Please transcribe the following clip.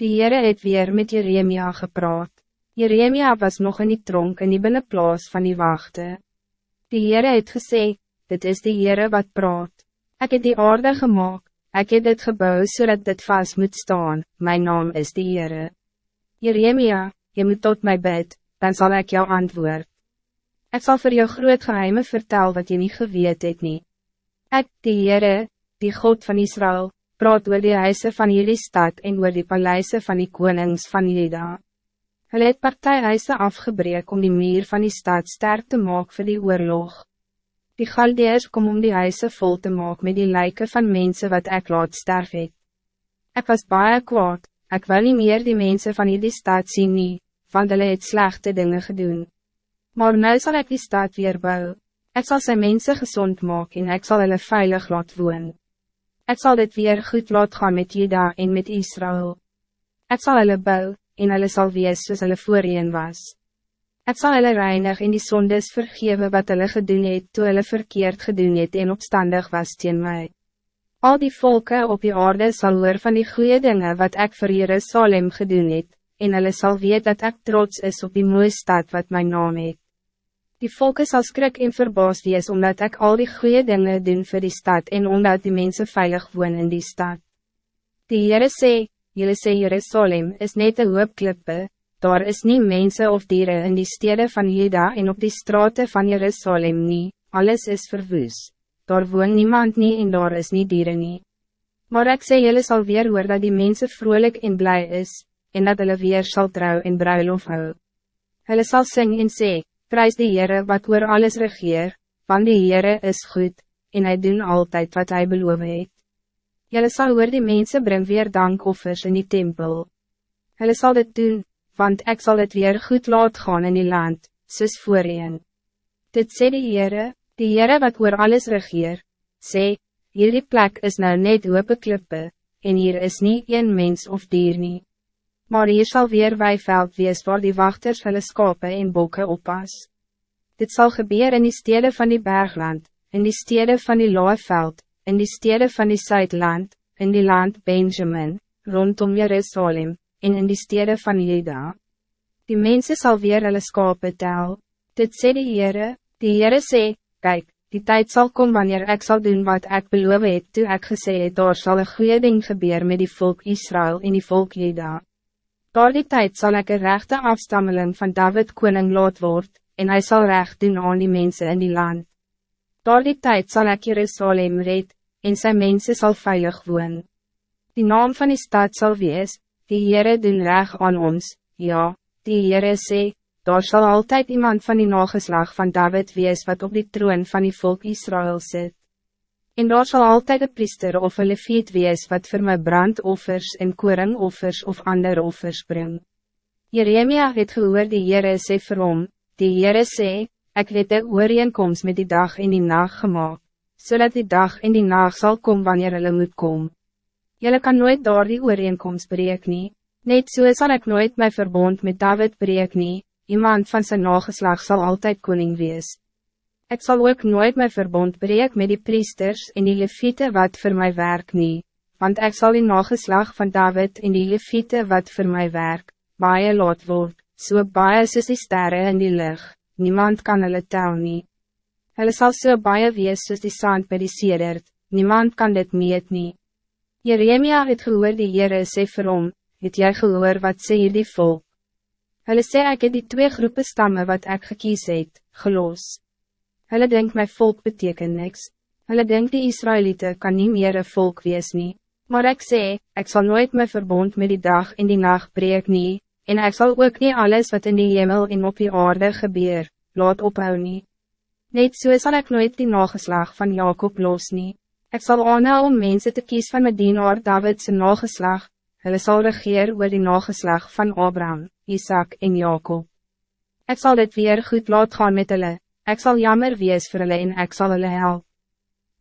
Die Heere het weer met Jeremia gepraat. Jeremia was nog in die tronk in die binnenplaas van die wachte. Die Heere het gesê, dit is die Heere wat praat. Ik heb die aarde gemaakt, ik heb dit gebouw zodat dit vast moet staan, mijn naam is die Heere. Jeremia, je moet tot mij bid, dan zal ik jou antwoord. Ik zal voor jou groot geheime vertellen wat je niet geweet het nie. Ek, die Heere, die God van Israël, praat oor die huise van jullie stad en oor die paleise van die konings van Juda. Hulle het partijhuise afgebreek om die muur van die stad sterk te maken voor die oorlog. Die galdeers kom om die huise vol te maken met die lijken van mensen wat ik laat sterf het. Ek was baie kwaad, ek wil niet meer die mensen van die stad zien nie, want hulle het slechte dingen gedoen. Maar nu zal ik die stad weer bouwen. Ik zal zijn mensen gezond maken en ik zal hulle veilig laat woon. Ik zal dit weer goed laat gaan met Juda en met Israël. Ik zal hulle bouwen en hulle sal wees soos hulle voorheen was. Ik zal hulle reinig en die sondes vergeven wat hulle gedoen het toe hulle verkeerd gedoen het en opstandig was teen my. Al die volken op die aarde zal hoor van die goede dingen wat ik voor Jerusalem gedoen het, en hulle sal weet dat ik trots is op die mooie stad wat mijn naam het. Die volken zal skrik en verbaas wees omdat ik al die goede dingen doen voor die stad en omdat die mensen veilig woon in die stad. Die Heere sê, Jylle sê Jerusalem is net een hoop klippe, daar is niet mensen of dieren in die steden van Juda en op die straten van Jerusalem niet, alles is verwoes. Daar woon niemand niet en daar is niet dieren niet. Maar ik sê jylle sal weer hoor dat die mensen vrolijk en blij is, en dat hulle weer sal trouw en bruilof hou. Hulle sal sing en sê, prijs die Heere wat oor alles regeer, want die Heere is goed, en hij doen altijd wat hij beloof het. Julle sal oor die mensen bring weer dankoffers in die tempel. Hulle sal dit doen, want ik zal het weer goed laat gaan in die land, soos voorheen. Dit sê die Heere, die Heere wat oor alles regeer, sê, hierdie plek is nou net hoop klippe, en hier is niet een mens of dier nie. Maar hier zal weer weiveld wees waar die wachters hulle skape en bokke oppas. Dit zal gebeuren in die steden van die bergland, in die steden van die laaveld, in die steden van die Zuidland, in die land Benjamin, rondom Jerusalem, en in die steden van Juda. Die mensen zal weer hulle skape tel. Dit sê die Heere, die Heere sê, kijk, die tijd zal komen wanneer ik zal doen wat ik beloof het, toe ek gesê het, daar sal een goede ding gebeuren met die volk Israël en die volk Juda. Door die tijd zal ik een rechte afstammeling van David koning laat word, en hij zal recht doen aan die mensen in die land. Door die tijd zal ik Jerusalem red, en zijn mensen zal veilig woon. Die naam van die stad zal wees, die Heere doen reg aan ons, ja, die Heere sê, daar zal altijd iemand van die nageslag van David wees wat op die troon van die volk Israël zit. En daar zal altijd een priester of een leviet wees wat voor my brandoffers en koringoffers of ander offers bring. Jeremia het gehoor die Heere sê vir hom, die Heere sê, ek het de ooreenkomst met die dag en die nacht gemaakt zodat die dag en die nacht zal komen wanneer hulle moet komen. Jullie kan nooit door die ooreenkomst breek nie, net so sal ek nooit my verbond met David breek nie, iemand van zijn nageslag zal altijd koning wees. Ik zal ook nooit mijn verbond breek met die priesters en die leviete wat voor mij werk nie, want ik zal die nageslag van David en die leviete wat voor mij werk, baie laat word, so baie soos die sterre in die lucht, niemand kan hulle tel nie. Hulle sal so baie wees soos die sand by die sedert, niemand kan dit meet nie. Jeremia het gehoor die Heere sê vir hom, het jy gehoor wat sê hier die volk? Hulle sê ek het die twee groepen stammen wat ik gekies het, gelos. Hulle denk my volk beteken niks, hulle denk die Israëlieten kan niet meer een volk wees nie, maar ik sê, ik zal nooit mijn verbond met die dag en die nacht breek nie, en ik zal ook niet alles wat in die hemel en op die aarde gebeur, laat ophou nie. Net so sal ek nooit die nageslag van Jacob los nie. Ek sal aanhou om mensen te kies van my dienaar Davidse nageslag, hulle sal regeer oor die nageslag van Abraham, Isaac en Jacob. Ik zal dit weer goed laat gaan met hulle, ek sal jammer wees vir hulle en ek sal hulle help.